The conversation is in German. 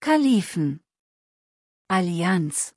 Kalifen. Allianz.